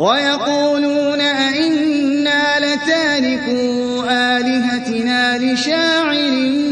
وَيَقُولُونَ أَئِنَّا لَتَارِكُو آلِهَتِنَا لِشَاعِرٍ